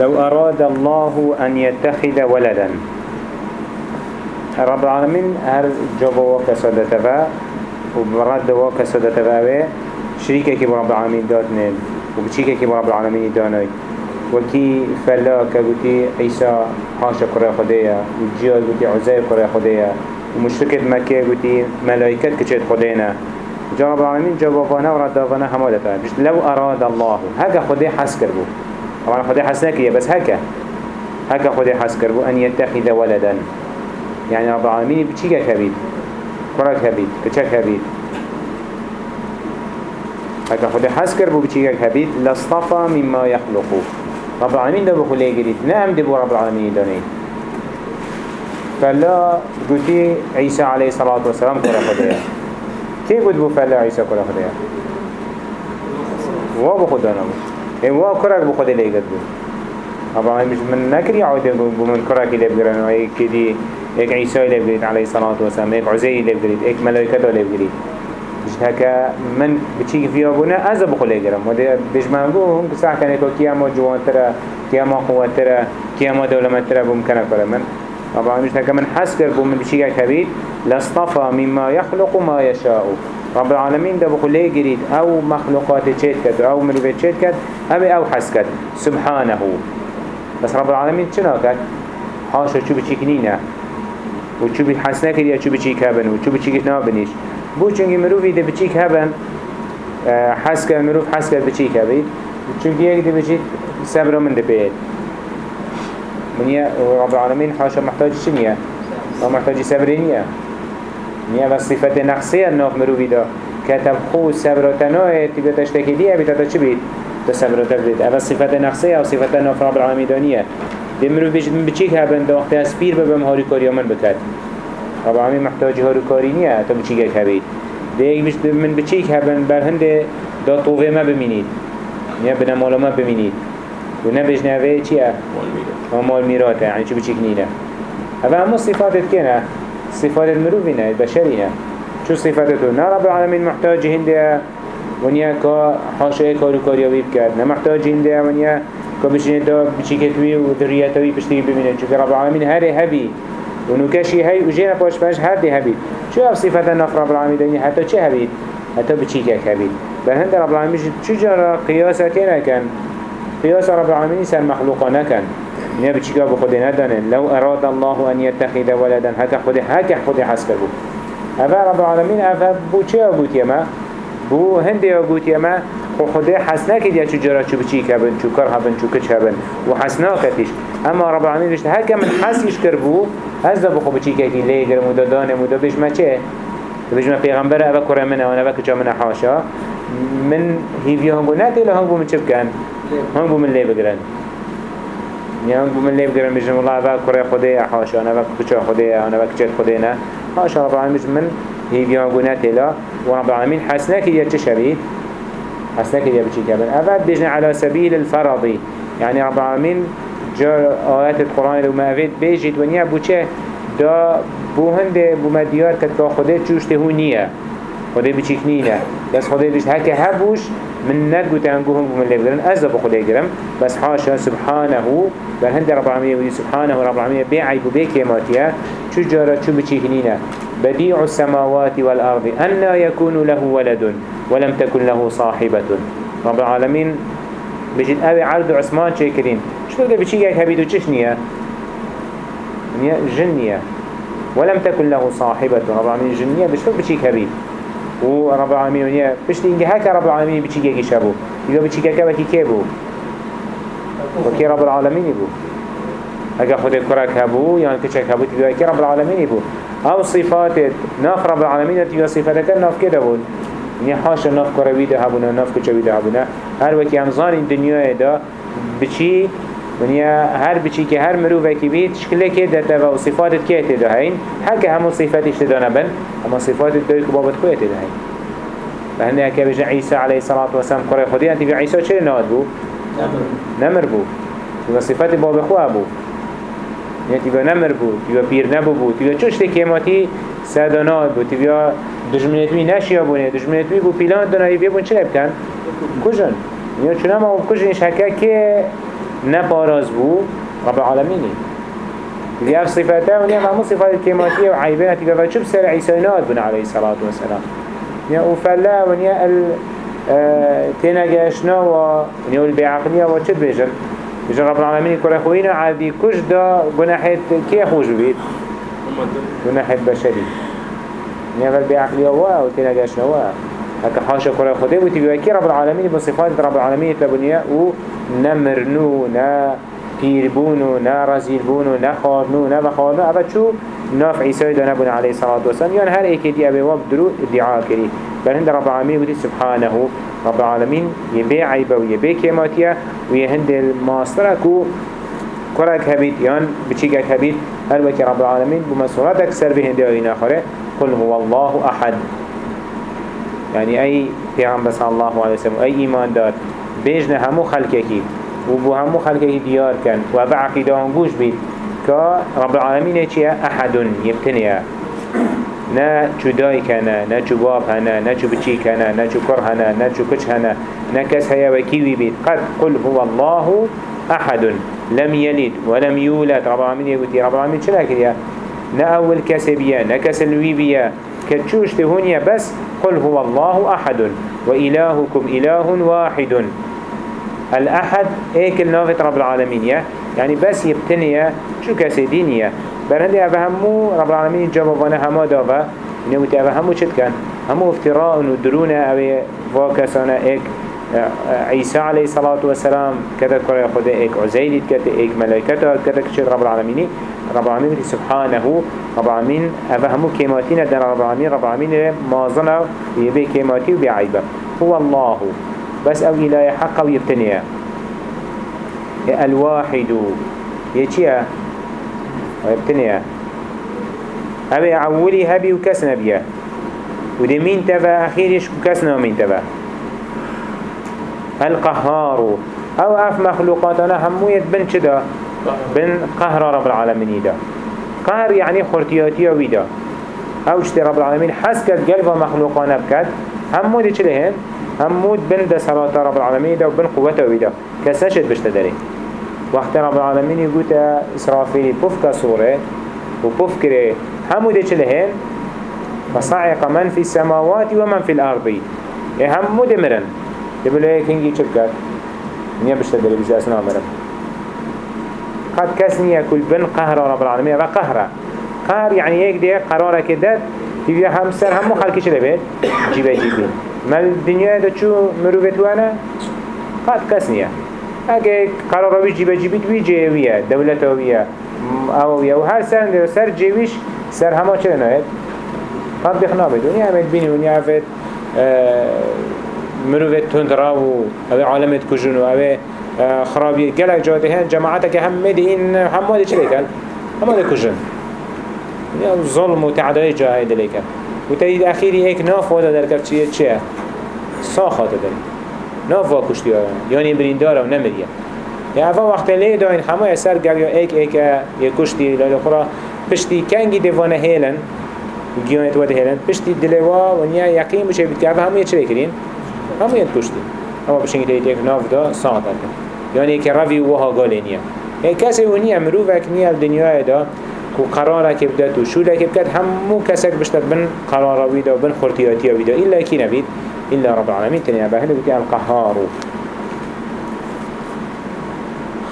لو أراد الله أن يتخذ ولدا. رب العالمين هر جابوا وكسادة وبرد وكسادة شريكة كي رب العالمين داتنين وبتشيكة كي رب العالمين دانوي وكي فلا كبتي عيسى حاشا كرا خديا وجيال بتي عزير كرا خديا ومشركة مكة بتي ملائكة كتشت خدينا جا رب العالمين جوابانا وردافانا همالتا لو أراد الله هكا خدي حس كربو طبعا خدي حس نكريا بس هكا. هكا خدي حس كربو أن يتخذ ولدا. يعني رب العالمين بتشيكا كبيد كرا كبيد كتشا كبيد هكا خدي حس كربو بتشيكا كبيد لاصطفى مما يخلقه. رب العالمين ده بخليه قريت. نعم دبو رب العالمين داني فلا قلتي عيسى عليه الصلاة والسلام كرا خديه كي قد بو فلا عيسى كرا خديه وا بخدانا بو. اي وا كرا بخده ليه قد بو رب العالمين مش من نكري عوده بو من كرا كي لبقرن اي كدي ايك عيسى لبقريت عليه الصلاة والسلام ايك عزي لبقريت ايك ملائكة لبقريت بجد هكا من بچيك فيها بنا أزا بخلي جرم وده بجمعنقو هم كساع كان يكو كياما جوان ترى كياما قوة ترى كياما دولة ترى بمكان كرا من طبعا مش هكا من حسكر بو من كبير لاصطفى مما يخلق ما يشاء رب العالمين ده بخلي جريد أو مخلوقات تشيت كد أو مروفة تشيت كد أبي أو حسكت سبحانه. بس رب العالمين شنو كد حاشا شو بچيك نينا وشو بحسنا كريا شو بچيك هبن وشو بچيك نابنيش بو چونگی مروفی ده بچیک هبن حس کرد مروف حس کرد بچیک هبید چونگی یک ده بچید صبر من ده بید منيا رب العالمين حاشا محتاج شنيا؟ ما محتاج نيا بس صفة نقصية ناف مروفي ده كتب خو صبر تنوه تبقى تشتكي ديه بيتا تا چه بيت تا صبر تبريد اما صفة نقصية أو صفة ناف رب العالمين دانية ده مروفيش من بچيك هبن ده وقتی اسپیر ببم هاری کاری من بکد رب العالمين محتاج هارو کاری نیه تا بچیک هبید دیگه مش من بچیک هبن بر هنده دا طوفه ما بمینید نیا بنا مالا ما بمینید و نبش نوه چیه؟ مال میراته یعنی چی بچیک نینه هذا همو صفاتت کنه صفات بشری نه. شو صفاتتو نه رب العالمين محتاج هنده ونیا که حاشه کارو کاریابی بکرد نه محتاج هنده ونیا که بشینه دا بچیکتوی و ذریتوی پشتی ببینه. چون رب العالمين هره هبی. ونكشي هاي وجينا باش باش هر دي هبيد شو هف صفة نف رب العالمين دنيا حتى چه هبيد حتى بچيكك هبيد بل هند رب العالمين شو جرى قياسة كنا كان قياس رب العالمين سر كان نيا بچيكا بخده ندانن لو أراد الله أن يتخذ ولدا هكا خده هكا خده حسك بو أفا رب العالمين أفا بو چه أبوت يما بو هندي أبوت يما خو خده حسنا كده چو جرى چو بچيك هبن چو كر هبن چو كچ هبن. وحسنا كتش أما رب العالمين بشت هكا من حسيش كربو هزا بخو بچيك هكي ليگر مدى دانه مدى بش ما چه؟ بش ما پیغمبر اوه كره منه وأنا وكجا منه حاشا. من هيفيا هنگو نتيلا هنگو من چه بكن هنگو من لي بگرن. يعني هنگو من لي بگرن بجن والله اوه كره خده حاشا أنا وك كچا خده أنا وك چت خده نه. حاشا رب العالمين من هيفيا هنگو نتيلا ورب العالمين حسنا كده چه شبيه حسنا كده بچيك هبن اوه بجن على سبيل الفرضي يعني رب العالمين جا آيات القرآن لو ما أفيد بيجيت ونيا بو دا بو هنده بو مديار كد با خوده چوشته هو خوده بچيك نينا بس خوده بيشت هكا هبوش من ند قوت انقوهم بو من لبگرن أزا بخوده گرم. بس حاشا سبحانه بل هنده رب العالمين ودي سبحانه رب العالمين بيعي بو بيكيماتيا چو جارا چو بچيك نينا بديع السماوات والأرض أنا يكون له ولد ولم تكن له صاحبة. رب العالمين بجد أبي عرض عثمان شاكرين شو ده بشي جاك هبيدو چش نية نية جنية ولم تكن له صاحبة. رب العالمين جنية بشتو بشي هبيد ورب العالمين نية بشتي إنجي هكا رب العالمين بشي جاك شابو يقول بشي جاك بكي كيبو وكي رب العالمين يبو هكا خود الكرك هبو يعني كشك هبو تقول كي رب العالمين يبو أو صفات ناف رب العالمين تقول صفاتك ناف كده بول نية حاشا ناف كروي ده هبونا ناف كشوي ده هبونا هر وكي همزان الدنيا ده بچی ونیا هر بچی که هر مروفه کی بید شکله که دتا و صفاتت که تدا هین هر که همون صفاتش تدا نبن اما صفاتت دوی که بابت خوی تدا هین فهنده هكا بجا عيسى عليه الصلاة والسلام قرأ خدي أنت في عيسى چه ناد بو؟ نمر بو تبا صفات باب خواه بو يعني تبا نمر بو تبا بير نبو بو تبا چوش تكيماتي سادانات بو تبا دجمنتوي نشيا بونه دجمنتوي بو بلان دنائي بيبون چه بكن؟ كجن يعني چون ما كجنش هكا که نباراز بو رب العالمين دي اف صفاته ونيا معمو صفات الكيماتية وعيبينة تقول شو بسر عيسى ناد بن عليه الصلاة والسلام. نيا وفلا ونيا ال آه تنجاشنا ونيا البعقلية وشد بيجن بيجن رب العالمين كره خوينا عادي كش دا جناحة كي خوش بيت جناحة بشري نيا البعقلية وا وتنجاشنا وا هكا حاشا كره خده وتبقى كي رب العالمين بصفات رب العالمين تبنيا ونمرنو نا پیربونو نه رزیل بونو نه خارنو نه بخارنو اوه چو؟ ناف عیسی دانه بونه علیه صلاة و سلام هر ایکی دی اوه واب درو ادعا کری. بل هند رب العالمین بودی سبحانه رب العالمین. یبه عیبه و یبه کماتیه و یه هند الماسترک و کرک هبید. یان بچیگک هبید. هر وکی رب العالمین بمسورتك سر به هنده آیین آخره. قل هو الله احد. يعني أي پیغمبر صلى الله عليه وسلم أي إيمان دار بيجنا همو خلقكي و بو همو خلقه دیار کن و با عقیده هم گوش بید که رب العالمین چیه؟ احدون یبتنیه. نه چو دای کنه نه چو باب هنه نه چو بچی کنه نه چو کر هنه نه چو کچ هنه نه کس هیا و کیوی بید. قد قل هو الله احد لم يلد ولم يولد رب العالمين يقول رب العالمين شلا كريا نا أول كسبيا نا كسلويبيا كتشوش تهونيا بس قل هو الله أحد وإلهكم إله واحد. الأحد إيك النافت رب العالمين يعني بس يبتنيا شو كسي دينيا برهندي أفهمو رب العالمين جابوانا هما دافا متى أفهمو شد كان؟ همو افتراء ودرونا أو واكسانا إيك عيسى عليه الصلاة والسلام كذا كرة خده إيك عزيز كذا إيك ملائكته كذا كشيء رب العالمين. رب العالمين سبحانه رب العالمين أفهمو كيماتين دنا رب العالمين رب العالمين ما ظنوا يبي كيماتي وبيعيبه هو الله. بس أو إله حق ويبتنيا الواحد. يتيا ويبتنيا أبي عولي هبي وكس نبيا ودي مين تبا أخيرش وكسنا مين تبا القهار. أو أف مخلوقاتنا هموية بن شدا بن قهر رب العالمين دا. قهر يعني خرطياتي ويدا أو اشتي رب العالمين حسكت قلب مخلوقانا بكت همو دي چلهن همود بن ده صلاة رب العالمين ده وبن قوته ويده كساشت بشت داري وقت رب العالمين يقول إسرافيلي بفك صورة وبفك كره همود چلهن فصعق من في السماوات ومن في الأرض. همود مرن. يقولوا هيك هنجي چبكت نيا بشت داري بزي أسنا مرن. قد كسنية كل بن قهر رب العالمين. وقهر قهر. يعني هيك ده قرارة كده يبقى هم سر هم چلي بيت. جيبه جيبين. مال الدنيا دا چو مروفت وأنا قد نیه اگه قرار روی جیبه جیبیت وی جیویه دولت ویه. اویه و هر سر ده سر جیویش سر همه چه ناید قد بخنا بدونی همه بینی ونیا افت مروفت تندرا و اوه عالمت کجون و اوه خرابی گلک جاده هن جماعتك هم مدين هم ماده چه لیکن؟ هم ماده کجن ظلم و تعدای جاهی دلیکن وتايد أخيري هيك ناف وادا در كرت چيه چيه ساخات داري ناف وا كشتي يعني بريندارا و نمريا يعني أفا وقت ليه داين حما يسر قال يا ايك ايك يكشتي للأخرى بشتي كانجي ديوانا هيلن وجيونت وده هيلن بشتي دلوا ونيا يقين بشه بتك أفا هم يتشري كرين هم يتكشتي أما بشنجي تايد ايك ناف دا ساعت يعني ايك رفي وها قالينيا يعني كاسي ونيا مروفك نيا الدنيا دا و قراره که بدد و شوله که بکد همو کسک بشتد بن قراره ویده و بن خورتیاتی ویده إلا کی نبید؟ إلا رب العالمين تنيا بهنه بكي القهار.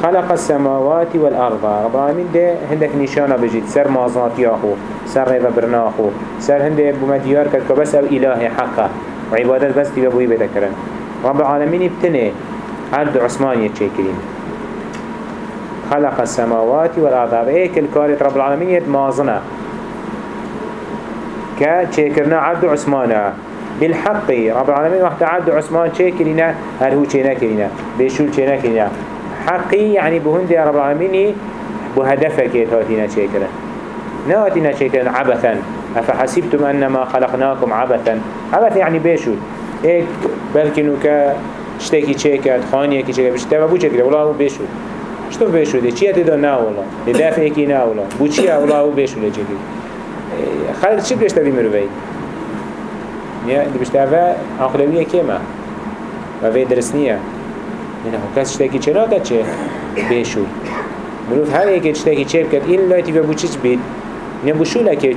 خلق السماوات والأرض. رب العالمين ده هندك نشانة بجيت سر مازنات ياخو سر ريفا برناخو. سر هنده بمديار كد كبس أو إله حقه. وعبادت بس تبا بوي بتكرن رب العالمين ابتنه. عرض عثمان يتشكرين خلق السماوات والأرض. هيك الكارت رب العالمين يد مازنة. كتشكرنا عبد عثمان بالحق رب العالمين وقت عبد عثمان تشكرنا هل هو تشكرنا بيشول تشكرنا حقي يعني بهند يا رب العالمين بهدفك يتهاتينا تشكرنا نهاتينا تشكرنا عبثا. أفحسبتم أنما خلقناكم عبثا. عبث يعني بيشول. هيك بلكنو شتێکی چێکات خانیەکی چێکە بشتەوە بوو چێکرێ وڵا و بێشود شتو بێشودێ چیە تێدا ناوەڵا لە دافێکی ناوەڵا بوو چیە وڵا و چه چێکی خەڵک چی پێشتەوی مرۆڤی بشتەوە عقلەویە ما؟ وێ درست شته کی کەس شتێکی چه چێ بێشود هر هەر شته کی چه کرد این لایتی بە بوو چیت بیت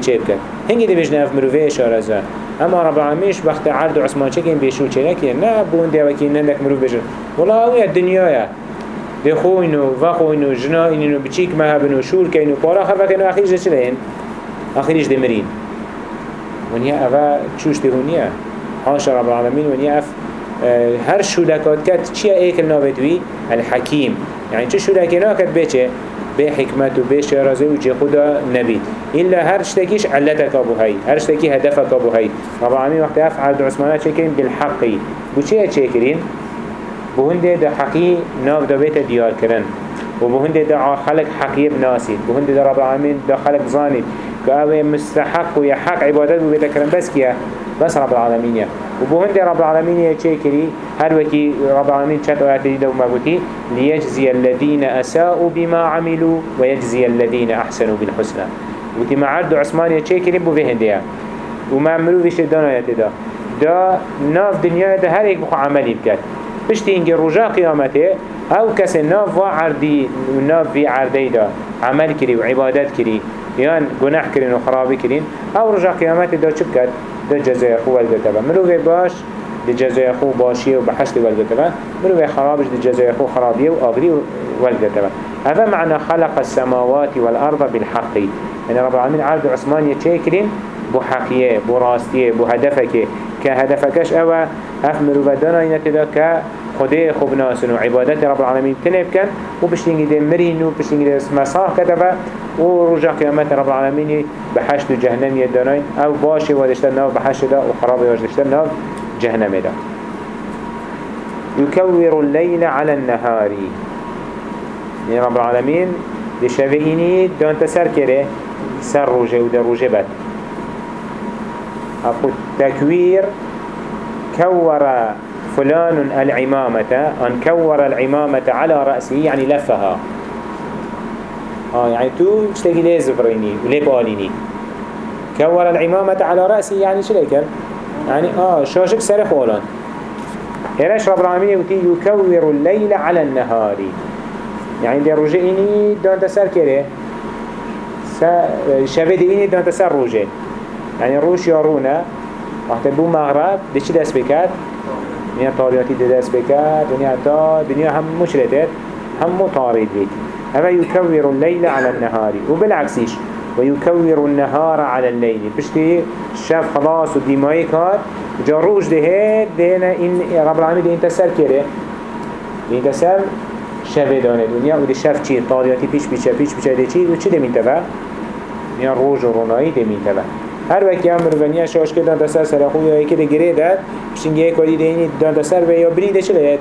چه کرد هنگی دی هەنگی دەبێژ ناف مرۆڤێ آرزو. اما رب العالمینش وقت عرض و عثمان چه کن بيشو چه نکیه؟ نه بون دیوه که نندک مروف بجن. والله اوی الدنیایا دی خوینو و خوینو جنائینو بچیک مهبنو شور کینو پارا خفکنو اخیرش ده چه لین؟ اخیرش ده مرین ونیا اوه چوش ده هونیه حاشا رب العالمین ونیا اف هر شولکات کت چیه؟ ایکل ناویدوی الحکیم. يعني چه شولکی ناکت بچه؟ به حکمت و به شرازه و جه خدا نبید إلا هر شتكيش علتك أبو هاي هر شتكي هدفك أبو هاي رب العالمين وقت أفعل عثمانات شكرين بالحقي بو چه شكرين بو هنده ده حقي ناف ده ديار كرن وبو هنده ده خلق حقي بناسي بو هنده ده رب العالمين ده خلق زاني كأوه مستحق ويحق بو بيت كرن بس كيا بس رب العالمين وبو هنده رب العالمين يا شكري هر وكي رب العالمين شات آيات دي وما قلتي ليجزي الذين أساءوا بما عملوا ويجزي الذين أحسنوا بالحسنى. وتي ما عرض عثمان يا شكري بو فيهن ديا وما عملوا فيش دانا يتدا دا. ناف دنيا ده هر ايك بخو عملي بكت بشتي إنجي رجاء قيامته أو كس ناف وعردي ناف في عردي دا عمل كري وعبادات كري يان گناه كرين وخرابي كرين أو رجاء قيامته دا چبكت دا جزاء خو والقتبه مروه باش دی جزای خو باشیه و بحشت والگتبه مروه خرابش دی جزای خو خرابیه و آگری والگتبه هذا معنى خلق السماوات والأرض بالحق. يعني رب العالمين عرض عثمان يتشكرين بو حقية بو راستية بو هدفك كهدفكش أوا أف مروفدانا ينتدا كخده خوب ناسن وعبادات رب العالمين تنب كان وبشتنجي دي مرين وبشتنجي دي مساح كتبه ورجع قيامات رب العالمين بحشت جهنم يدانين أو باشي ودشتر ناف بحشت دا وخرابي ودشتر ناف جهنم دا يكور الليل على النهار. يعني رب العالمين لشفئيني دون تسر كره سر روجه وده روجه بد. أقول تكوير كور فلان العمامة أن كور العمامة على رأسه يعني لفها. آه يعني تو اشتكي ليه زفريني وليه باليني؟ كور العمامة على رأسه يعني شو ليكر؟ يعني آه شاشك سر خولان. هلاش رب العالمين يقول يكور الليل على النهار. يعني دي رجعيني دون تسر كره شبه ديني دون تسر رجع يعني روش يارونا وقت بو مغرب دي چي دست طارياتي دي دست بكات دنيا تا دنيا هم مشرتت هم مطارد بيت هذا يكور الليل على النهار. وبالعكسيش ويكور النهار على الليل بشتي شاف خلاص وديماي كات جا روش دهت دهنا إن رب العالمين ده انت سر كره ده انت سر شفه دانه. دنیا و ده شف چی؟ طاریاتی پیش پیچه پیش پیچه ده چی؟ و چی ده مینتبه؟ نیا روش و رونایی ده مینتبه هر وقتی هم مروانیه شاش که دان سر سر خوی یا یکی ده گره داد پشتینگه یک وادی ده اینی دان سر و یا بری ده چه لید؟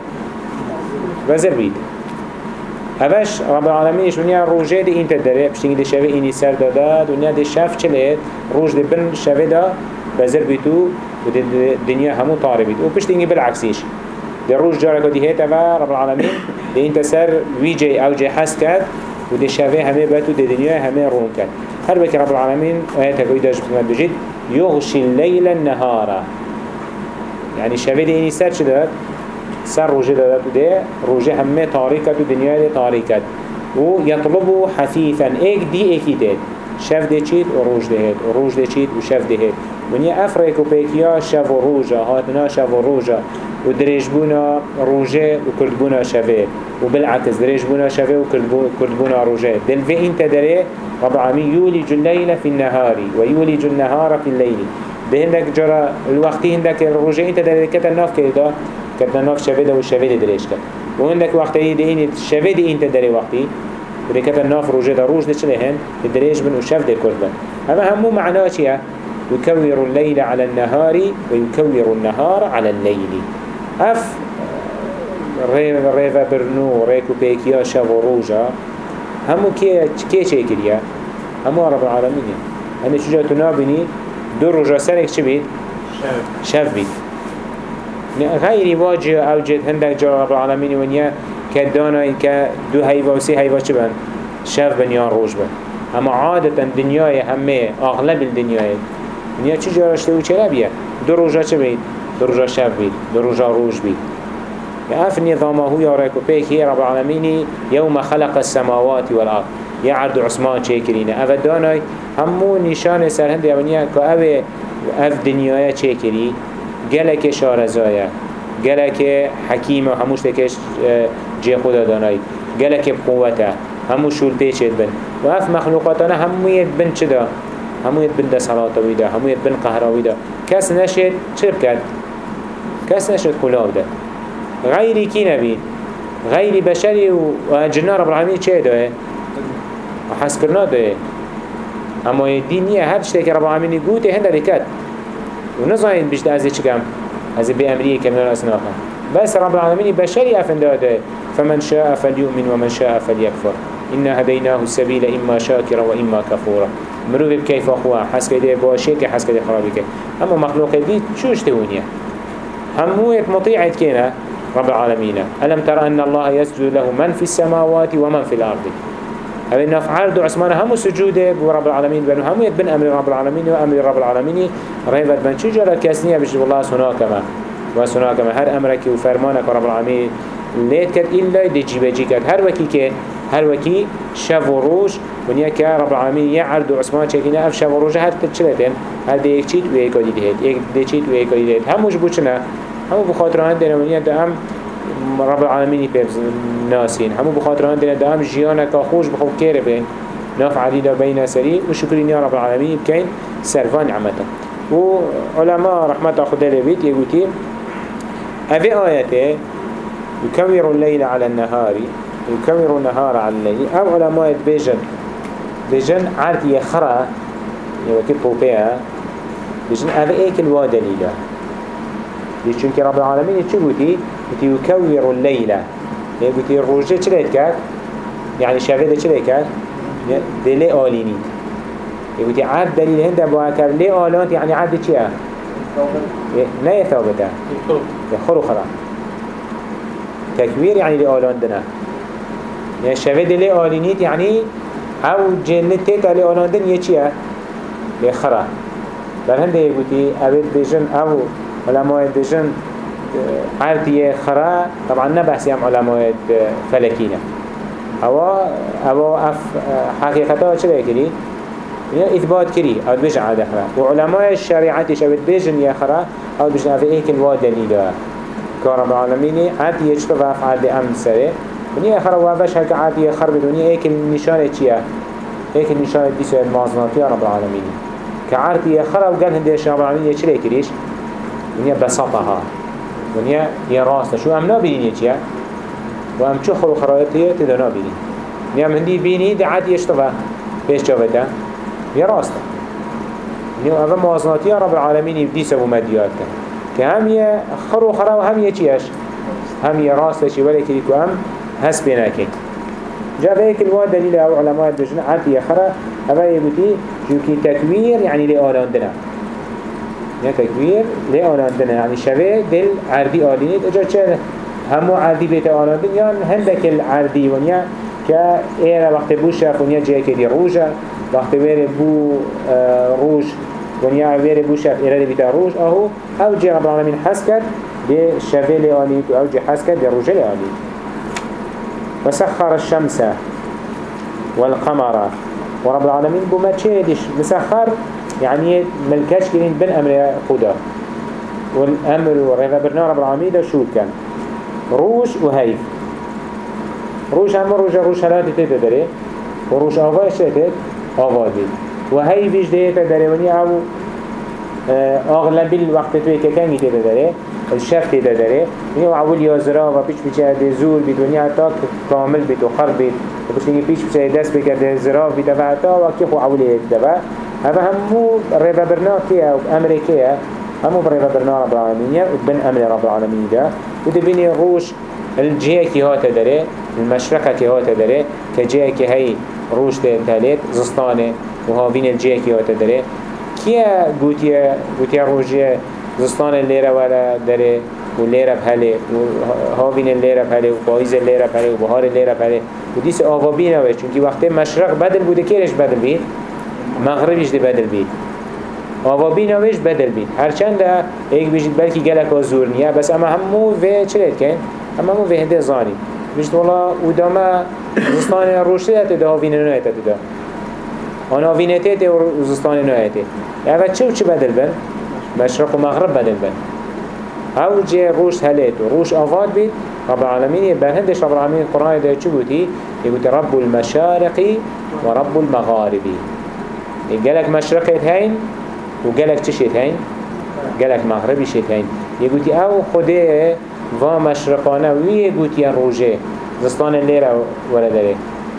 وزر بید. هفش رب العالمینش ونیا روژه ده این تدره پشتینگه ده شوه اینی سر داده دنیا ده شف چه لید؟ روش ده بن شوه ده وزر بیتو و ده دنیا همو طاره بید. و پشتینگه بالعکسیش. ده روش جارك دي هيتا رب العالمين ده انت سر ويجي أو جي حس كد وده شافه همه باتو ده دنيا همه رون كد هر بك رب العالمين آيات قوي داش بكمان بجد يغشي الليل النهار. يعني شافه ده إني سر شداد سر روجه دادت ده روجه همه تاريكت و دنيا ده تاريكت ويطلبه حثيثا ايك دي ايكي داد شف ده چید و روش ده هید و روش ده و شف ده هید ونیا افریک و پیکیا شف و روژا هاتنا شف و روژا و دريجبونا روجه و كردبونا شفه و بالعكس دريجبونا شفه و كردبونا روجه دل في أنت دري؟ رب العالمين يولج الليل في النهار ويولج النهار في الليل. بهندك جرى الوقت هندك الروجه أنت دري كتا ناف كده كتا ناف شفه ده و شفه ده دريج كت وهندك وقت دي انت شفه ده أنت دري وقتي. بركة الناف روجه ده روج ده چلهن دريج بن و شف ده كردبن أما همو معناه يكور الليل على النهار ويكور النهار على الليل. أف ریو برنو ریکو پیکیا شب و روژا همو چه کریا همو رب العالمین هنه چجا تو نابینی دو روژا سرک چه بید؟ شب بید غیری واجه أو جد هندک جا رب العالمین ونیا که دانا که دو هیوا و سه هیوا چه بن؟ یا روژ بند اما عادتا دنیای همه اغلب الدنیای دنیا چی جا رشته و چه لبیه؟ دو روژا چه بید؟ دو روژا شب بید دو روژا روژ بید اف نظامه هو ياريكو بيك هي رب العالمين يوم خلق السماوات والأرض يعرض عثمان شاكرين اف داناي همو نشان سر هند يونيا كو اوه اف دنيايا شاكري گلك شارزايا گلك حكيم هموش تكش جي خدا داناي گلك بقوته همو شول بيشت بن و اف مخلوقاتنا همو يد بن چدا همو يد بن ده صلاة ويدا همو يد بن قهراوي ده. كس نشد چه بكد كس نشد خلاف ده. غيري كي نبي غيري بشري و جنة رب العالمين چه ده وحس کرنا ده اما الدينية هر شتك رب العالمين قوته هنده لكت ونظاين بجد ازي چكم ازي بأمريكا من الأسنافة بس رب العالمين بشري أفنده ده فمن شاء فليؤمن ومن شاء فليكفر إنا هديناه السبيل إما شاكرا وإما كفورا. مروف بكيف أخوة حس كده باشيك حس كده خرابك أما مخلوق دي شوش تهونية هموية مطيعة كينا رب العالمين. ألم ترى أن الله يسجد له من في السماوات ومن في الأرض؟ أبي نفعل دو عثمان هم سجوده برب العالمين؟ بنو هم يتبن أمر رب العالمين وأمر رب العالمين. ريبت بن شو جرى كاسنية بجد الله سناكما وسناكما هر أمرك وفرمانك رب العالمين. ليت كد إلا دي جيبه جي كد هر وكي كد هر وكي شف وروش ونيا كا رب العالمين يعرض عثمان شكينا اف شف وروش هر تتشلتين؟ هر دي ايك چيت و ايك ودي دهيت ايك دي چيت و ايك ودي دهيت هموش بوچنا همو بخاطر هندنا ونيا دا هم رب العالمين بيبز ناسين. همو بخاطر هندنا دا هم جيانا خوش بخو كير بين. ناف عديدة بين سري. وشكرين يا رب العالمين بكين سرفان عمتا وعلماء رحمة خدا لبيت يقولي أبي آياته يكور الليل على النهار. يكور النهار على الليل. أو علماء بيجن بيجن عرض يخرى يوكي بوبيا بيجن أبي إيك الوا دليلا. چونك رب العالمين چو قوتي قوتي يكور الليل. قوتي الروجة چليت كات؟ يعني شافيدة چليت كات؟ دلي آليني قوتي عرض دليل هنده بواكر لي آلانت يعني عرض چيا؟ لا يثابته يخرو خرا. تكوير يعني لآلاندنا يعني شفيد لي آلينيت يعني أو جنة تيتا لآلاندن يچيه لخرا بل هنده يقولي أبد بيجن أو علماء بيجن عرضي خرا. طبعا نبحثي هم علماء فلكينا. أو أو أف حقيقتا چه بكري يعني إثبات كري أو بيجن عاد خرا. وعلماء الشريعة شبت بيجن يا خرا أو بيجن أفي إيك الواد دليلها كرب العالمين عاد يجتو وفعل بأمن سره ونیا خرا وابش هک عادی خرب نشانه چیه؟ ایک نشانه دیسه مازناتی رب العالمین. که عادی خرا وقال هندش رب العالمین چه لیکریش ونیا بساطها ونیا یه راست شو. ام نبینی چیه؟ و ام چه خرو خرایطیه تدا ونیا من دی بینی ده عادی اشتبه پیش جاوته یه راسته ونیا اول مازناتی رب العالمین دیسه و مدیات کن که هم یه خرو خرا و هم یه چیش؟ هم یه راستشی ولی دیکو هم هس بيناكي جاء ذلك الواد دليل أو علماء بجنة عاد يخرى هذا يقولي جوكي تكوير يعني لآلاندنا يعني تكوير لآلاندنا يعني شبه دل عردي آلينيت اجا چه همو عردي بيت آلاندن يعني هندك العردي ونيا كإيرا وقت بو شاف ونيا جاي كدي روجا وقت وير بو روج ونيا بو شاف إيرا بيت روج أهو أو جي رب العالمين حسكت دي شبه لآلينيت أو جي حسكت دي روجا لآلينيت وسخر الشمس والقمر. ورب العالمين بما تشيدش مسخر يعني ملكاش كرين بن أمر خدا. والأمر ورغب برنا رب العالمين ده شو كان؟ روش وهيف. روش هم روش روش هلاتي تتدري وروش آواش تتد آوادي وهيفش ده تدري وني أو آه، أغلب الوقت توي تتدري الشفت ده داره. يعني اول يازرا و پیش بیچه ده زور بید ونیا حتی کامل بید و خر بید. و پیش نگه پیش بیچه دست زرا بید و حتی وقتی خو اول ده هذا همو ربا برنا كيه و أمر كيه همو بربا برنا رب العالمين و بن أمر رب العالمين ده. و ده بين روش الجهة كي هات داره المشرقة كي هات داره كجهة كي هاي روش ده تاليت زستانه. و ها بين الجهة كي هات داره. كيه قوتيه قوتيه روجيه زستان لیره وره داره و لیره پله و هاوین لیره پله و پاییز لیره پله و بهار لیره پله و دیس آقا بینه چونکه وقتی مشرق بدل بوده کرش بدل بید؟ مغربش دی بدل بید. آقا بینه وش بدل بید. هرچند ایک بیشید بلکی گلک ها زور نیه. بس اما همو وی لید کن؟ اما همو وی هده زانی. بیشت والا او دامه زستان روشتی ده ده هاوین نویت ده. آن هاوینه ته ده زستان نویت ده اول چه و چه بدل بند؟ مشرق و مغرب بدل بن. أو جه روش هلت و روش آفاد بید. رب العالمين برهندش رب العالمين القرآن ده چه بودي؟ يقول رب المشارق ورب المغارب قالك مشرقت هين وقالك تشيت هين قالك مغربي شيت هين يقول أو خده و مشرقانه وی گوتیان روژه. زستان لیره ولا داره.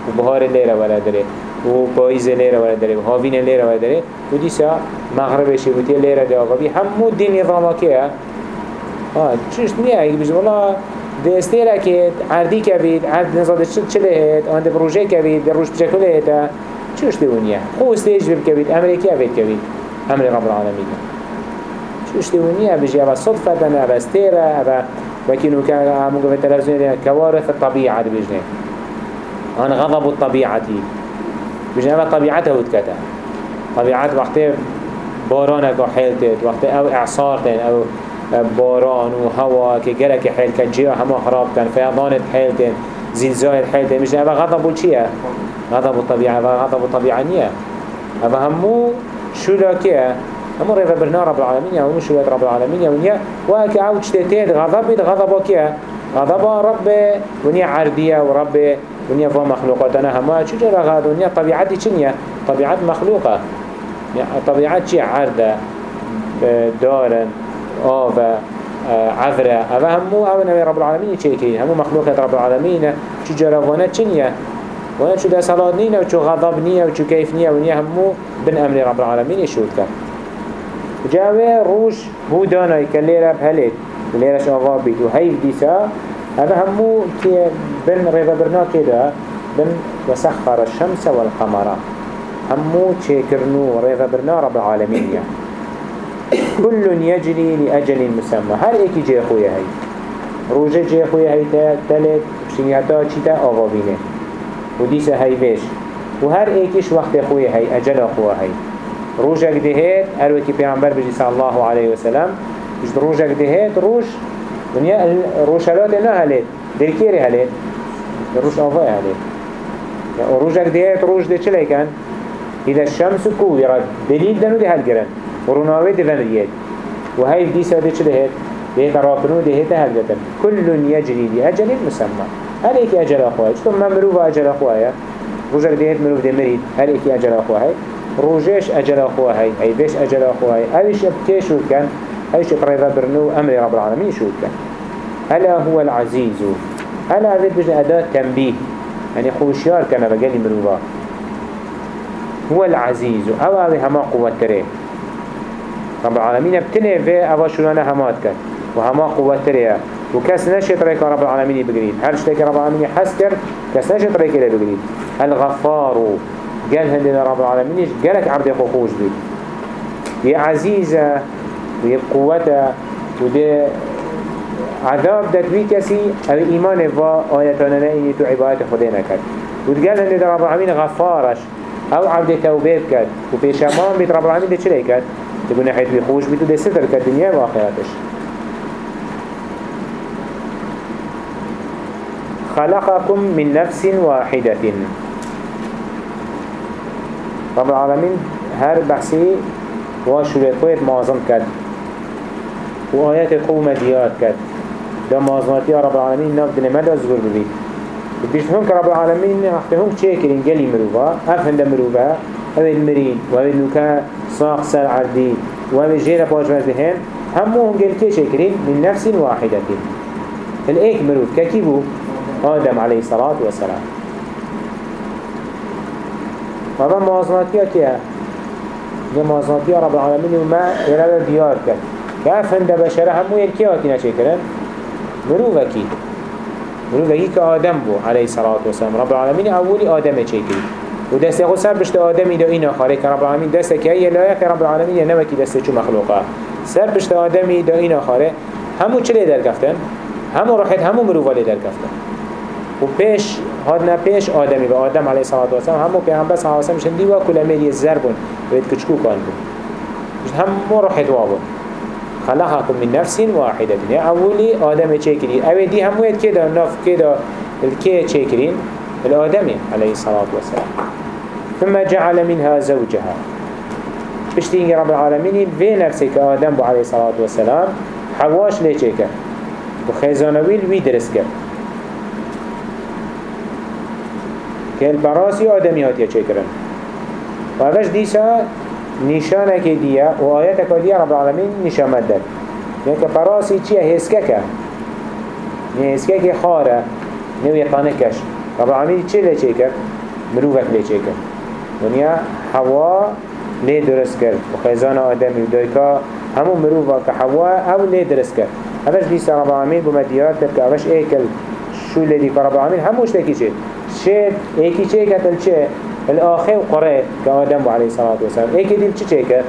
و بهار لیره ولا داره. و پاییز لیره ولا داره هاوین لیره ولا داره. و دیسا مغربشی گوتی لیره ده آقابی همو دین نظاما که آه چوش نیه؟ اگه بجد والله دستیره که عردی کبید عرد نزاده چله هید آن ده بروژه کبید ده روش بچکله هیتا چوش دونیه خو استیج بب کبید امریکی اوید کبید أمر رب العالمین. چوش دونیه بجی اوه صدفه دنه اوه استیره اوه وكينو كان همو في التلفزيون كوارث الطبيعة بجنه عن غضب الطبيعة بجنه ما طبيعته وتكتا طبيعات وقت بارانك حيلتت وقت أو اعصارتن أو باران وهوا كجلك حيل كان جيا هما خرابتن فيضانت حيلتن زلزال حيلتن بجنه ما غضب الشيء غضب الطبيعة غضب الطبيعة نية هذا همو شو لكيه همو ريفا برنا رب يا همو شوات رب يا ونيا وهكا عود شتتين غضب بيد غضب غضب رب ونيا عردية ورب ونيا فا مخلوقاتنا هما. شو جرى غاد؟ ونيا طبيعتي چنيا طبيعت مخلوقة. طبيعت شي عردة دارن آفا عذرة. أما همو أو نبي رب العالمين چيكين همو مخلوقات رب العالمين. جرى؟ وأنا چنيا وأنا شو ده صلاة نينا وشو غضب نيا نيا ونيا همو بن أمر رب العالمين يشوت كان جاوه روش هو دانای که لیره و لیرش آوا بید و دیسا هذا همو كي بن ريفا برنا كده بن وسخر الشمس والقمر. همو تشكرنو ريفا برنا رب العالمين كل يجري لأجل مسمى. هر ايكي جي خويا هاي. روجة جي خويا هاي تلت بشتنياتا چيتا آوا بينه. وديسا هاي بيش. وهر ايكيش وقت خويا هاي أجل خويا هاي. روجك دهيت اروكي پیغمبر بجي صلى الله عليه وسلم. بجد روجك دهيت روش دنيا روشلات نه هلت. دل كيري هلت. روش آفاي هلت. روجك دهيت روش ده چلي كان؟ إذا الشمس كورت دليل دنو ده هلگرن وروناوي دفن ريت وهي ديسا ده چلي هت. دهيت راكنو دهيت هلگتن كل يجري لأجل مسمى. هل ايكي أجل أخوة ثم مروف أجل أخوة روجك دهيت مروف ده مريد هل ايكي أجل أخوة روجيش أجل أخوه هاي أي بيش أجل أخوه هاي أيش يبكي شو كان؟ أيش يقريبا برنو أمر رب العالمين شو كان؟ ألا هو العزيز؟ ألا هذا بجن أداة تنبيه. يعني خوشيار كان بقالي مروفا هو العزيز. أو هذا هما قوة تريه رب العالمين بتنه في أوا شلانا همات كان وهما قوة تريه وكاس نشط ريك رب العالمين بقريد هل شتك رب العالمين حسكر؟ كاس نشط ريك بقريد الغفار. قال هندنا رب العالمين قالك عبد خوش بي. يا عزيزة ويا قوته وده عذاب دت بي كسي أو ايمان فا آياتنا نئني تو عبادت خدينا كد وتقال هندنا رب العالمين غفارش أو عبد توبيت كد وبيشمان بيت رب العالمين ده چلي كد تقول نحيت بخوش بيتو ده ستر كد دنيا خلقكم من نفس واحدة. رب العالمين هر بحثي واشورت خويت معظم كد وآيات قومة ديات كد ده معظماتي رب العالمين ناف دنه مدى زغر ببيت بيشتهم كرب العالمين اختهم تشيكرين قلي مروفا افهن ده مروفا أو المرين و أو النوكا صاق سر عردي و أو جيرا باش مزدهن همهم قل كي شكرين من نفس واحدة. الإيك مروف ككيبو آدم عليه الصلاة والسلام. ما موازناتيا كيا ده موازناتيا رب العالمين وما يرى ديار كد یا افند بشره همو یکی هاتی نشه کرن مرو وکی مرو وکی که آدم بو علیه صلاة و سلام رب العالمین اولی آدم چه و دست اخو سر بشت آدمی دا این آخاره که رب العالمین دست که هی لایق رب العالمین یا نوکی دست چو مخلوقه سر بشت آدمی دا این آخاره همو چلی در گفتن؟ همو راحت همو مرووالی در گفتن و پیش هاد نه پیش آدمی و آدم علیه صلوات و سلام همو که هم و سلام شندی و کلمه یه زربون و کچکو کان بود همو راحت وابون خلقكم من نفس واحدة. يعني أولي آدم تشكرين أو دي همويت كده نف كده الكي تشكرين الآدمي عليه الصلاة والسلام. ثم جعل منها زوجها. بشتيني رب العالمين في نفسك آدم عليه الصلاة والسلام حواش ليشيك وخيزانويل ويدرس كر كان براسي آدمي هاتيا شكرا وهذاش ديسا نشانك ديا وآياتك ديا رب العالمين نشان مدد. يعني براسي چيه هسكك يعني هسكك خارة نو يطانكش رب العالمين چه ليشيك مروفك ليشيك ونیا حوا لی درست کرد. و خیزان آدمی و دایکا همو مروفا که حوا أو لی درست کرد. اوش دیست رب العالمین بو مدیات کرد که اوش ایکل شو لی دی که رب العالمین هموش تکی چید شید ایکی چه کتل چه؟ الآخر و قره که آدم علیه صلاة و سلام ایکی دیل چه چه کرد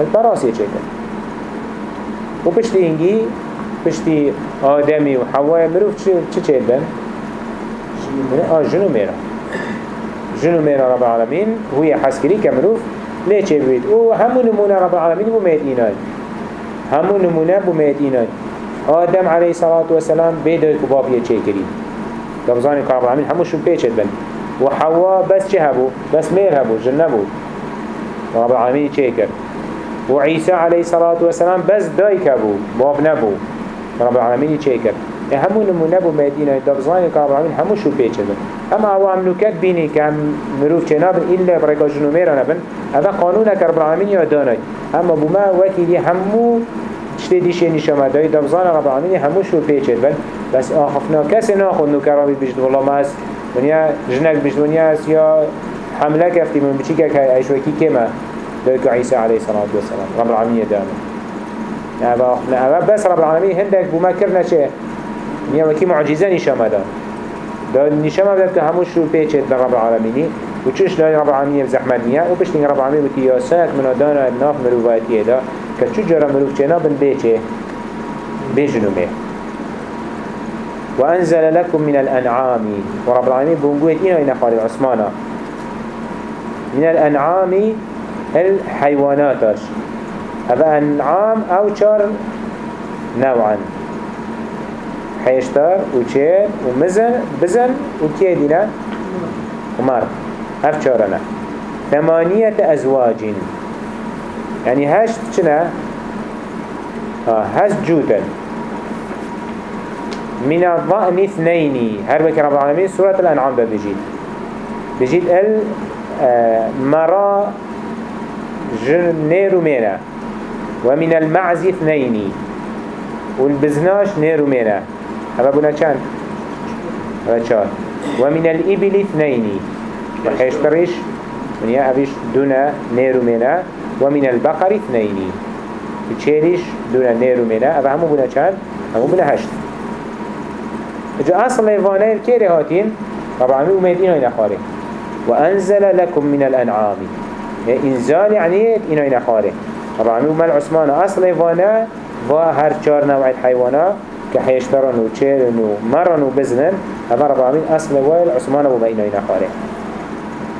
البراسی چه و پشتی اینگی پشتی آدمی و حوای مروف چه چه بن؟ جنو میرا جنو مينا رب العالمين هو حسكري كمروف ليش بيت أو همو نمونا رب العالمين بو ميت إيناي همو نمونا بو إيناي آدم عليه الصلاة والسلام بيدوي كباب يتشكري دبزاني رب العالمين همو شو بيشت بن وحواء بس چه هبو؟ بس مير هبو بو رب العالمين يتشكر وعيسى عليه الصلاة والسلام بس دايك هبو باب نبو رب العالمين يتشكر همو نمونه بو مدينة دبزاني كرب العالمين همو شو بيچه اما أو هم نكت بيني كم مروف چنابن إلا برقا جنوميرا نبن هذا قانون كرب العالمين ياداني اما بو ما وكيلي همو شتي ديشي نشامدهي دبزان رب العالمين همو شو بيچه بن بس آخفنا كسي ناخد نكرابي بجد والله ما اس ونيا جنك بجد ونيا اس يا حمله كفتي من بچيكا كاي ايشوكي كما دوك عيسى عليه الصلاة والسلام رب العالمين يداني يعني بس رب العالمين هندك بما كرنا شيء نیا وکی معجزه نشامه داد. داد نشامه داد که هموش رو پیچه در رب العالمینی. و چش داد رب العالمینی زحمت نیا و پشتین رب العالمین بودی یاسک من دانا ناف مروفایتیه دا که چو جرا مروف چه نابن بیچه بیجنو مه وأنزل لكم من الأنعام. ورب العالمين بونقوة إنا إنا خالي عثمانا. من الأنعام الحيواناتش هذا أنعام أو شر نوعا. حيشتر وچير ومزن بزن وكيه دينا ومر هف چارنا ثمانية أزواج. يعني هشت چنا هشت جوتا. من الضأن اثنين. هر بك رب العالمين؟ سورة الأنعام ده بجيد. بجيد المرا نيرو مينا ومن المعز اثنين. والبزناش نيرو مينا هذا بنا؟ هذا چار ومن الإبل اثنين. وحيشتريش من يأبيش دون نيرو منا ومن البقر اثنين. بتشيريش دون نيرو منا هذا همو بنا چند؟ همو بنا هشت. جا أصل ليفانين الكيري هاتين طبعا مي أميدين هنا خاري وأنزل لكم من الأنعام إنزال يعني إنو هنا خاري طبعا مي أمال عثمان أصل ليفانا وهر چار نوعية حيوانا كحيشترن وچيرن ومرن وبزنن هذا رب العالمين أصل وائل عثمان أبو بينا ينخاره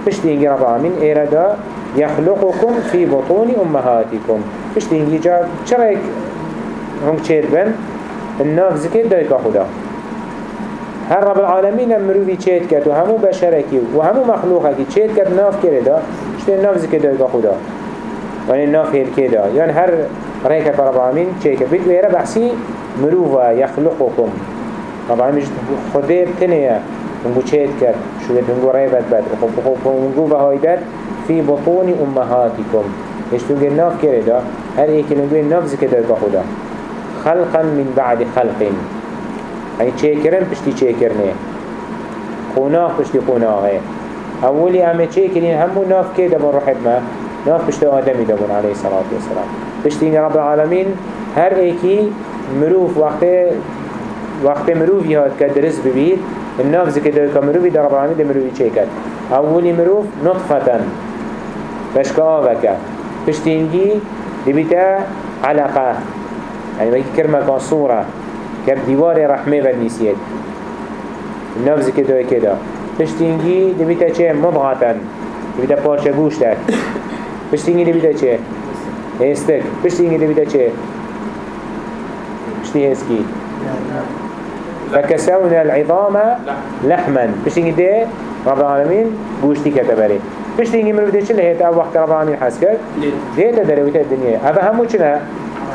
بشتي إنجي رب العالمين إيرادا يخلقكم في بطون أمهاتكم بشتي إنجي جاب چرأيك هم چير بن؟ الناف زكيت دايكا خدا. هر رب العالمين مروفي چيت كت وهمو بشركي وهمو مخلوقكي چيت كت ناف كردا شتي الناف زكيت دايكا خدا. يعني الناف هيل كدا يعني هر ريكة رب العالمين چيت كت بيت ويرا بحسي مروفا يخلقكم طبعا مش خده بتنيا ونقو چهت كر شو بيت ونقو ريبت بد. ونقو بهايدت في بطون أمهاتكم إيش تنقل ناف كرده هر ايكي نقول ناف زكده بخدا خلقا من بعد خلق يعني چهكرن پشتی چهكرنه قناخ پشتی قناخه اولی همه چهكرين همو ناف كده بن رحب ما ناف پشتی آدمی دبون عليه الصلاة والسلام پشتی رب العالمين هر ايكي مروف وقت وقت مروف يهاد كدرس ببيت الناف زكي دوي كمروفي در رب العالمين ده مروفي چه كد أولي مروف نطفة بشكا آوكا پشتينجي دبيتا علاقة يعني بيكي كرمة صورة كب ديوار رحمة ودنسيت الناف زكي دوي كده پشتينجي دبيتا چه؟ مضغة دبيتا پارچه گوشتك پشتينجي دبيتا چه؟ هستك پشتينجي دبيتا چه؟ بشتي هسكي فكسونا العظام لحما. بشتي ده رب العالمين بوشتي كتبري بشتي مروف ده چله هيت وقت رب العالمين حس كر ده تدرويت الدنيا أبا همو چنه؟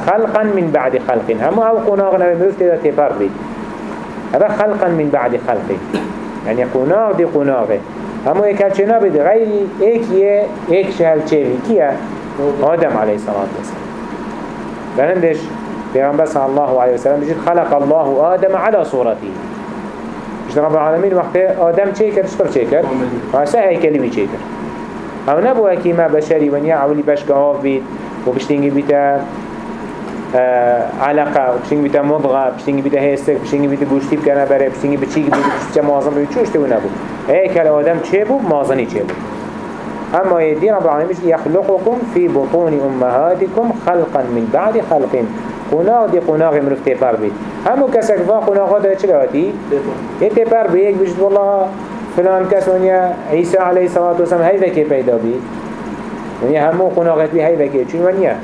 خلقا من بعد خلق همو أو قناغنا مروف ده تفر بي هذا خلقا من بعد خلق يعني قناغ دي قناغه. همو ايك هالچنا بده؟ غير ايك يه ايك شهل چيوي كيه آدم عليه الصلاة والسلام. فهندش پیغمبر صلى الله عليه وسلم بجد خلق الله آدم على صورته. بجد رب العالمين وقت آدم چه کرد؟ شطر چه کرد؟ واسه هاي كلمة چه کرد؟ أو نبو هكيما بشري ونيا عولي بشك آف بيت وبشتنگي بيتا آه، علاقة بشتنگي بيتا مضغة بشتنگي بيتا هستك بشتنگي بيتا بوشتي بكنا بره بشتنگي بچيك بيتا بشتنگي مازن بيتا چوش تو نبو هيك الآدم چه بو مازني چه بو. أما يدي رب العالمين يخلقكم في بطون أمهاتكم خلقا من بعد خلق. قناغ دي قناغ مروف تيبار بي همو كسك فا قناغ دا چلواتي يتيبار بي يك بجد والله فلان كس ونيا عيسى عليه الصلاة والسلام هاي ذكي پیدا بي ونيا همو قناغت بي هاي ذكي چون ونيا؟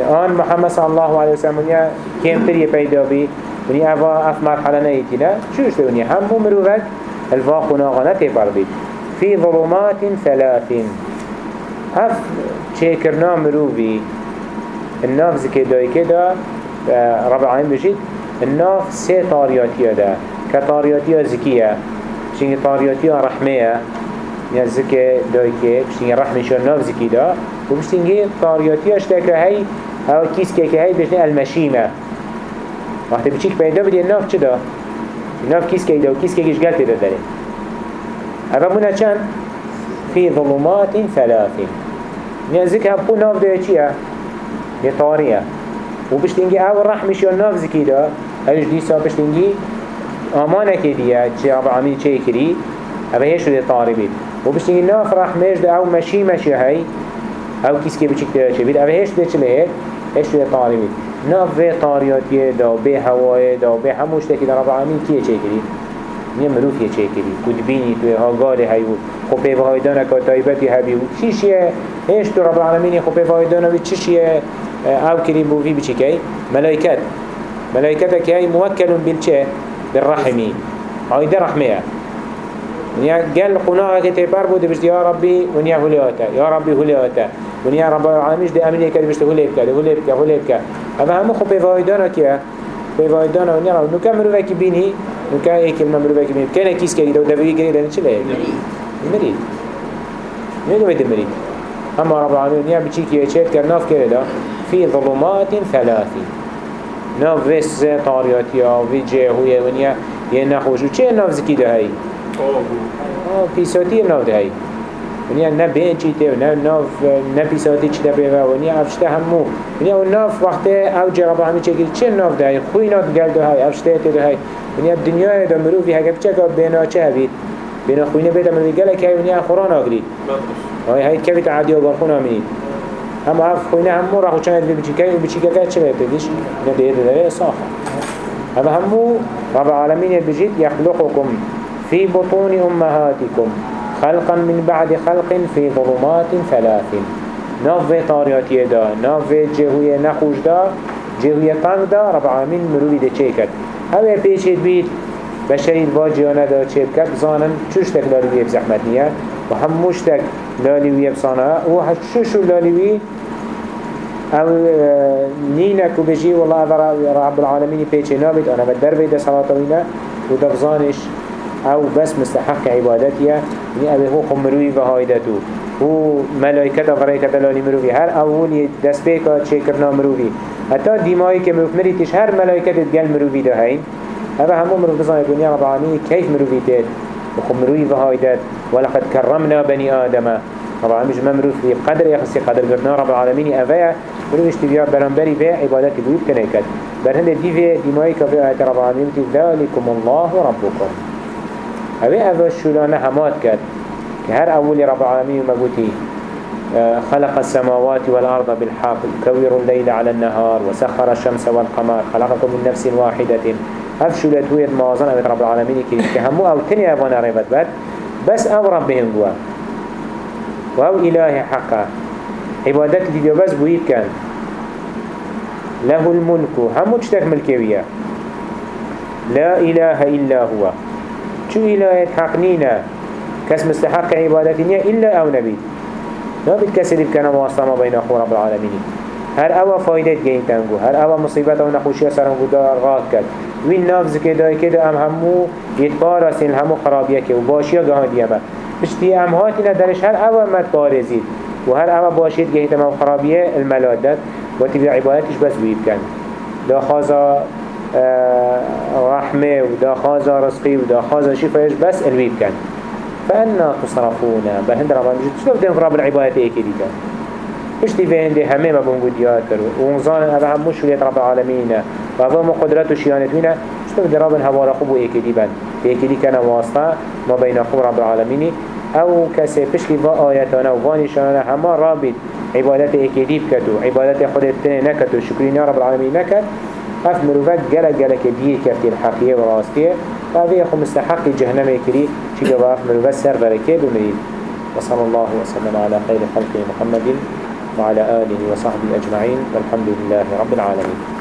آن محمد صلى الله عليه وسلم ونيا كم تري پیدا بي ونيا افا اف مرحلة نيتنا شوش ده ونيا همو مروفك الفا قناغ نتيبار بي في ظلمات ثلاث. اف چيكرنا مروفي الناف زكي داي كده رب العالمين بجيد الناف سي طارياتيا ده كطارياتيا زكية شيني طارياتيا رحمية يعني زكي داي كي بشتيني رحمي شو الناف زكي ده وبشتيني طارياتيا اشتاك هاي أو كيس كيكي هاي بجني المشيمة وقت بچيك بيدا بدي الناف چه ده الناف كيس كي ده وكيس كيكيش قلت ده داري هذا منا چند؟ في ظلمات ثلاث زكي هبقو ناف ده چيه یه طاریه. و بشتینگی أو رحمش یا ناف زکی دا؟ هرش دیسا بشتینگی آمانه دیه. چه رب العالمین چه کری؟ اوه هی شده طاری بید. و بشتینگی ناف رحمش دا أو مشی هی؟ أو کس که بچیک دا چه بید؟ اوه هی شده چه شده طاری بید ناف به طاریاتیه دا به هوای دا به هموش که دا رب العالمین کیه چه کری نیه مروف یه چه کری کود بینی توی ها گاله هی و خوبه وهای دانه که تایبتی هبی و چیشیه هیش تو رب العالمین خوبه وهای دانه و چیشیه آو كريم بو في بچي كي ملائكات ملائكتك هي موكل بالچه هاي ده رحمه ونيا قال قناعة كتبار بود بجد يا ربي ونيا هلياتا يا ربي هلياتا ونيا رب العالمين دي أمني كده بجد هليبك هليبك هليبك أما هم خو بفايدانا كيا بفايدانا ونيا رب نكا مروفك بيني نكا ايك من مروفك بيني كان كيس كده لو دبي كده ده نشله مريد مريد مريد مريد أما رب العالمين ونيا بچي كيه چه كرناف كده في ظلمات ثلاث. ناف ويس طارياتيا في ينخوش وچه ناف زكي ده هاي آه بيساتي ناف ده هاي ونيا نه بين چيته نه ناف نه بيساتي چه ده بيوا ونيا افشته همو. ونيا وناف وقت أو جرب همي چه چه ناف ده هاي خوي ناف گل ده هاي افشته ده هاي ونيا الدنيا ده مروفي هكا بچه بينا چه هبيت بينا خوينه بيتا من قالك هاي ونيا قرآن اقريد هاي هاي كيف تعدي وقرخونا منين هم عرف خوينه هم مو راحو چند بيجي كاي بيجي كاي چه بيديش ندير ده صاحة هم همو رب العالمين بيجيت يخلقكم في بطون أمهاتكم خلقا من بعد خلق في ظلمات ثلاث. ناف طاريات يدا ناف جهوية نخوش دا جهوية طنق دا رب العالمين مروي ده چه كد هوا بيشيد بيت بشري الواجيانه دا چه كد زانن چوش تك لاري بيب زحمت نيا وهم مشتك لالي ويب صانا وحد شو شو لالي ويب أو نينك وبجي والله رب العالمين بيچه نابد أنا بدر بيد صلاة وينا ودفزانش أو بس مستحق عبادتيا يعني أو هو خمروي وهايدتو هو ملائكة غريكة لاني مروي هر اول دست بيكا چه کرنا مروي حتى ديمائي که مروف مريتش هر ملائكة تتقل مروي ده هين هذا همو مروف بزاني دنيا رب العالمين كيف مروي تيت وخمروي وهايدت ولقد كرمنا بني آدم. طبعا مش في قدر يخصي قدر قرنا رب العالمين أفايا منو اشتبيا برنبري في عبادتي بويب كنيكت برهند دي في ديمائي كفي آيات رب العالمين ذلكم الله ربكم أبي أفا الشولانة همات كد كهر أول رب العالمين مبوتي آه، خلق السماوات والأرض بالحق يكور الليل على النهار وسخر الشمس والقمر خلقكم من نفس واحدة. هف شولت ويد موازن أبي رب العالمين كي كهمو أو تنيا أفانا ريبت بد بس أو ربهم قوة وهو إله حقا عبادت دي بس بويد كان له الملك هم تشتك ملكوية لا إله إلا هو. شو إله حقنينا كس مستحق عبادتنا إلا أو نبي كسر كان واسطة ما بين أخو رب العالمين هر أوا فايدة جين تنجو هر أوا مصيبة أو نخوشية سرنجو دار غاد كد وين نافز كده كده أم همو يتبارسين همو خرابية كي وباشيا جهان ديما بشتي أم هاتنا درش هر أوا مد بارزيد وهر أوا باشيت جهت مو خرابية الملادات وتبي عبادتش بس ويبكن دا خازا آه رحمة ودا خازا رزقي ودا خازا شفايش بس الويبكن فأنا تصرفون بهند رب العالمين شلون بدين رب العبادة ايكي دي كان؟ پشتی وینده همه ما بونگو دیار کرو و اونزان اوه همو شویت رب العالمین و اوه ما قدرت و شیانت وینه شتو بده رب الهوار خوب و ایکدی بند ایکدی کنه واسطة ما بین خوب رب العالمین أو کسی پشتی و آیتانه و وانشانه همه رابط عبادت ایکدی بکتو عبادت خودت تنه نکتو شکرین رب العالمین نکت اف مروفت گلک گلک دیه کفتی الحقیه و راستیه و اوه خو مستحق جهنم چی جو اف مروفت سر برکه بمرید. وصلى الله وسلم على خير خلق محمد وعلى آله وصحبه أجمعين والحمد لله رب العالمين